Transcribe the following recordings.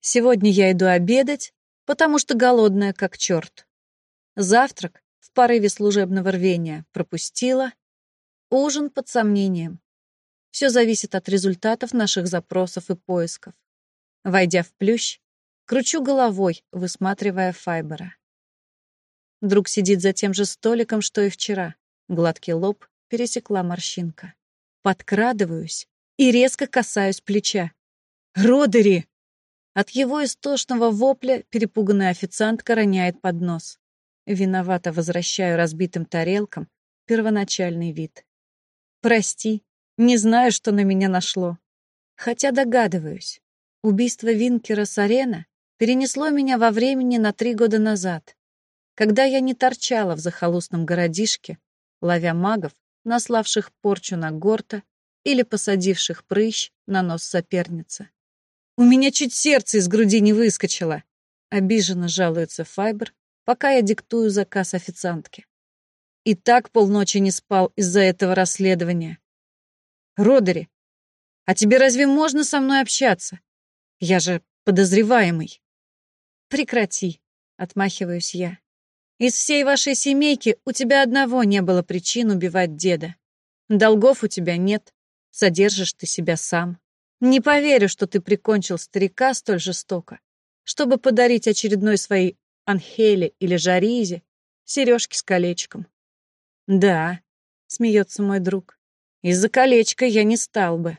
Сегодня я иду обедать, потому что голодная как черт. Завтрак в порыве служебного рвения пропустила. Ужин под сомнением. Все зависит от результатов наших запросов и поисков. Войдя в плющ, кручу головой, высматривая Файбера. Друг сидит за тем же столиком, что и вчера. Гладкий лоб пересекла морщинка. Подкрадываюсь и резко касаюсь плеча. «Родери!» От его истошного вопля перепуганная официантка роняет поднос. Виновато возвращаю разбитым тарелкам первоначальный вид. Прости, не знаю, что на меня нашло. Хотя догадываюсь. Убийство Винкера с арена перенесло меня во времени на три года назад, когда я не торчала в захолустном городишке, ловя магов, наславших порчу на Горта или посадивших прыщ на нос соперницы. У меня чуть сердце из груди не выскочило. Обиженно жалуется Файбер, пока я диктую заказ официантке. И так полночи не спал из-за этого расследования. Родери, а тебе разве можно со мной общаться? Я же подозреваемый. Прекрати, отмахиваюсь я. Из всей вашей семейки у тебя одного не было причин убивать деда. Долгов у тебя нет, содержишь ты себя сам. Не поверю, что ты прикончил старика столь жестоко, чтобы подарить очередной своей Анхеле или Жаризе сережки с колечком. Да, смеется мой друг, из-за колечка я не стал бы.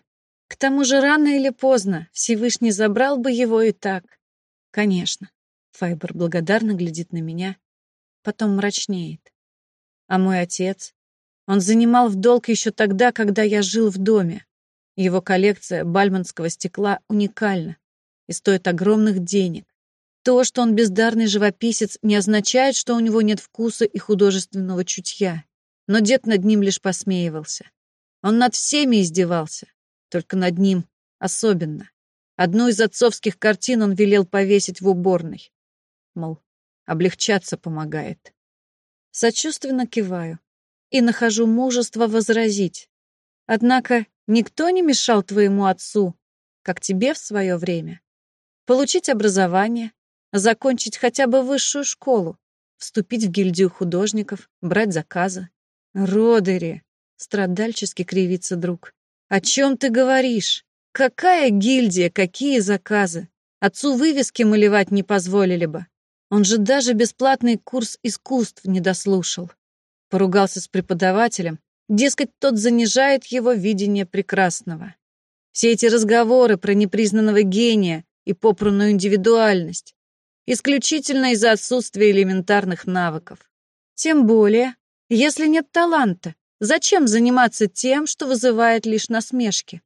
К тому же рано или поздно Всевышний забрал бы его и так. Конечно. Файбер благодарно глядит на меня, потом мрачнеет. А мой отец? Он занимал в долг еще тогда, когда я жил в доме. Его коллекция бальманского стекла уникальна и стоит огромных денег. То, что он бездарный живописец, не означает, что у него нет вкуса и художественного чутья. Но дед над ним лишь посмеивался. Он над всеми издевался, только над ним особенно. Одну из отцовских картин он велел повесить в уборной. Мол, облегчаться помогает. Сочувственно киваю и нахожу мужество возразить. Однако Никто не мешал твоему отцу, как тебе в свое время, получить образование, закончить хотя бы высшую школу, вступить в гильдию художников, брать заказы. Родери, страдальчески кривится друг. О чем ты говоришь? Какая гильдия, какие заказы? Отцу вывески малевать не позволили бы. Он же даже бесплатный курс искусств не дослушал. Поругался с преподавателем, Дескать, тот занижает его видение прекрасного. Все эти разговоры про непризнанного гения и попранную индивидуальность исключительно из-за отсутствия элементарных навыков. Тем более, если нет таланта, зачем заниматься тем, что вызывает лишь насмешки?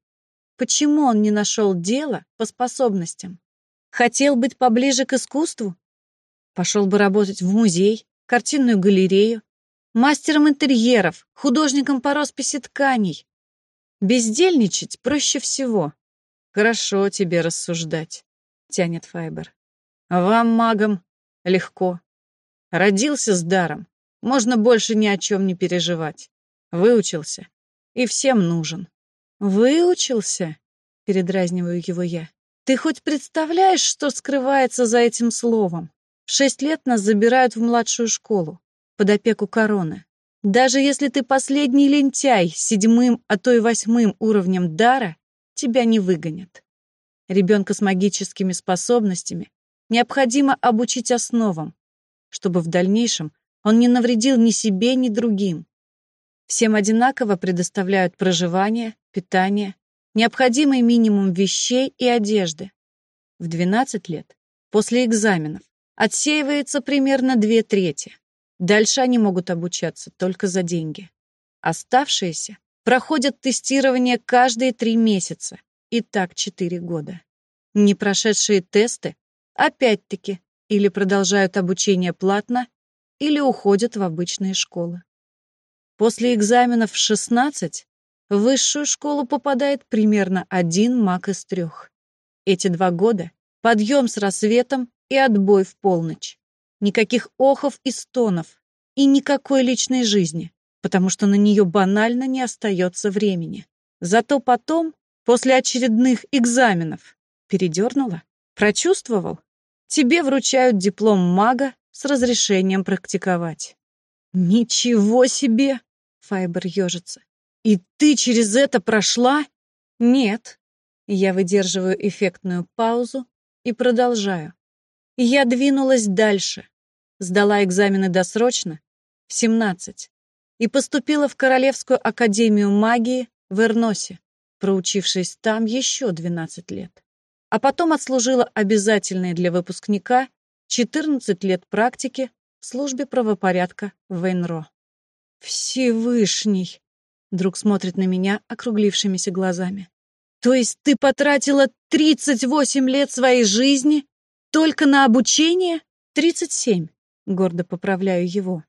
Почему он не нашел дела по способностям? Хотел быть поближе к искусству? Пошел бы работать в музей, картинную галерею, мастером интерьеров, художником по росписи тканей. Бездельничать проще всего. Хорошо тебе рассуждать, тянет Файбер. Вам, магам, легко. Родился с даром, можно больше ни о чем не переживать. Выучился и всем нужен. Выучился? Передразниваю его я. Ты хоть представляешь, что скрывается за этим словом? В шесть лет нас забирают в младшую школу под опеку короны. Даже если ты последний лентяй с седьмым, а то и восьмым уровнем дара, тебя не выгонят. Ребенка с магическими способностями необходимо обучить основам, чтобы в дальнейшем он не навредил ни себе, ни другим. Всем одинаково предоставляют проживание, питание, необходимый минимум вещей и одежды. В 12 лет, после экзаменов, отсеивается примерно две трети. Дальше они могут обучаться только за деньги. Оставшиеся проходят тестирование каждые три месяца, и так четыре года. Не прошедшие тесты, опять-таки, или продолжают обучение платно, или уходят в обычные школы. После экзаменов в 16 в высшую школу попадает примерно один маг из трех. Эти два года — подъем с рассветом и отбой в полночь. Никаких охов и стонов, и никакой личной жизни, потому что на нее банально не остается времени. Зато потом, после очередных экзаменов, передернула. Прочувствовал? Тебе вручают диплом мага с разрешением практиковать. Ничего себе! Файбер ежится. И ты через это прошла? Нет. Я выдерживаю эффектную паузу и продолжаю. Я двинулась дальше. Сдала экзамены досрочно в 17 и поступила в Королевскую академию магии в Эрносе, проучившись там еще 12 лет. А потом отслужила обязательные для выпускника 14 лет практики в службе правопорядка в Вейнро. «Всевышний!» Друг смотрит на меня округлившимися глазами. «То есть ты потратила 38 лет своей жизни только на обучение?» «37», — гордо поправляю его.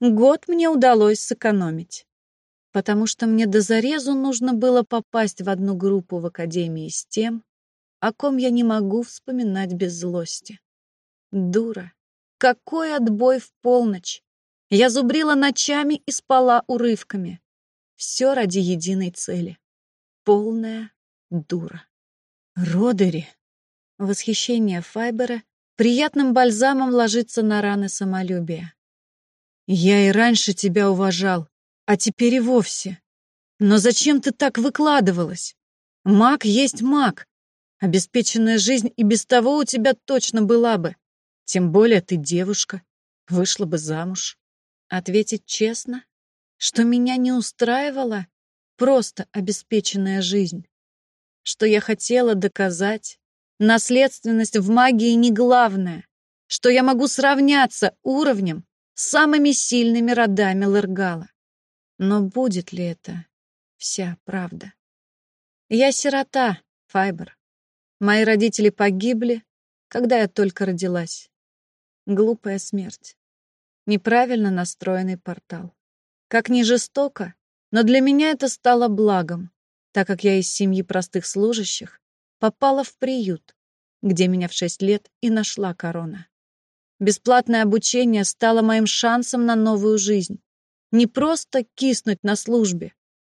Год мне удалось сэкономить, потому что мне до зарезу нужно было попасть в одну группу в академии с тем, о ком я не могу вспоминать без злости. Дура. Какой отбой в полночь! Я зубрила ночами и спала урывками. Все ради единой цели. Полная дура. Родери. Восхищение Файбера приятным бальзамом ложится на раны самолюбия. Я и раньше тебя уважал, а теперь и вовсе. Но зачем ты так выкладывалась? Маг есть маг. Обеспеченная жизнь и без того у тебя точно была бы. Тем более ты девушка, вышла бы замуж. Ответить честно, что меня не устраивала просто обеспеченная жизнь. Что я хотела доказать, наследственность в магии не главное, что я могу сравняться уровнем самыми сильными родами Лыргала. Но будет ли это вся правда? Я сирота, Файбер. Мои родители погибли, когда я только родилась. Глупая смерть. Неправильно настроенный портал. Как ни жестоко, но для меня это стало благом, так как я из семьи простых служащих попала в приют, где меня в шесть лет и нашла корона. Бесплатное обучение стало моим шансом на новую жизнь. Не просто киснуть на службе,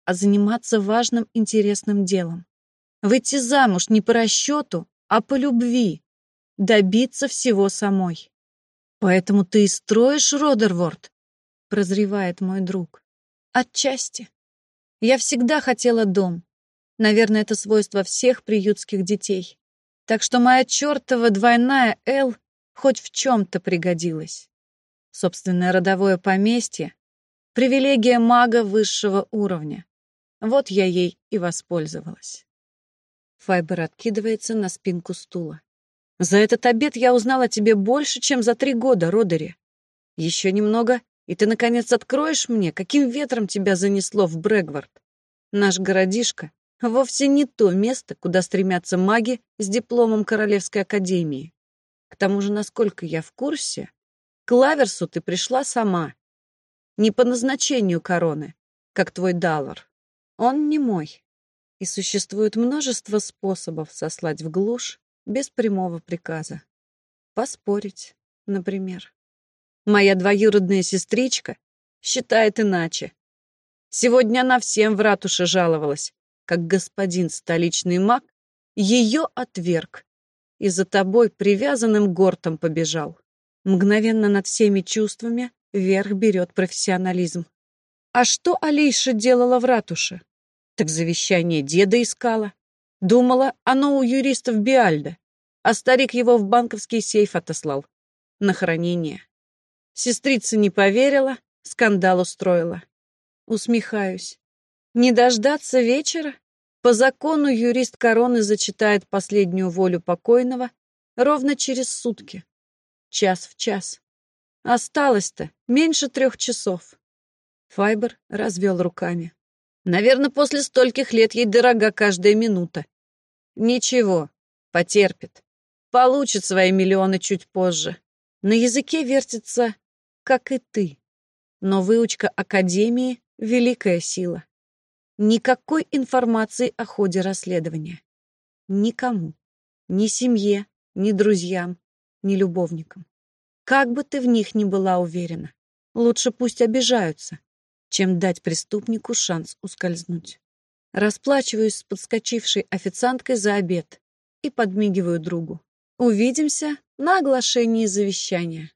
а заниматься важным интересным делом. Выйти замуж не по расчету, а по любви. Добиться всего самой. Поэтому ты и строишь Родерворд, прозревает мой друг. Отчасти. Я всегда хотела дом. Наверное, это свойство всех приютских детей. Так что моя чертова двойная «Л» хоть в чем-то пригодилась. Собственное родовое поместье — привилегия мага высшего уровня. Вот я ей и воспользовалась. Файбер откидывается на спинку стула. «За этот обед я узнала тебе больше, чем за три года, Родери. Еще немного, и ты, наконец, откроешь мне, каким ветром тебя занесло в Брэгвард. Наш городишко вовсе не то место, куда стремятся маги с дипломом Королевской Академии. К тому же, насколько я в курсе, к Лаверсу ты пришла сама. Не по назначению короны, как твой Даллар. Он не мой. И существует множество способов сослать в глушь без прямого приказа. Поспорить, например. Моя двоюродная сестричка считает иначе. Сегодня она всем в ратуше жаловалась, как господин столичный маг ее отверг и за тобой привязанным гортом побежал. Мгновенно над всеми чувствами вверх берет профессионализм. А что Алейша делала в ратуше? Так завещание деда искала. Думала, оно у юристов Биальда, а старик его в банковский сейф отослал. На хранение. Сестрица не поверила, скандал устроила. Усмехаюсь. Не дождаться вечера? По закону юрист короны зачитает последнюю волю покойного ровно через сутки. Час в час. Осталось-то меньше трех часов. Файбер развел руками. Наверное, после стольких лет ей дорога каждая минута. Ничего, потерпит. Получит свои миллионы чуть позже. На языке вертится, как и ты. Но выучка Академии — великая сила. Никакой информации о ходе расследования. Никому. Ни семье, ни друзьям, ни любовникам. Как бы ты в них ни была уверена, лучше пусть обижаются, чем дать преступнику шанс ускользнуть. Расплачиваюсь с подскочившей официанткой за обед и подмигиваю другу. Увидимся на оглашении завещания.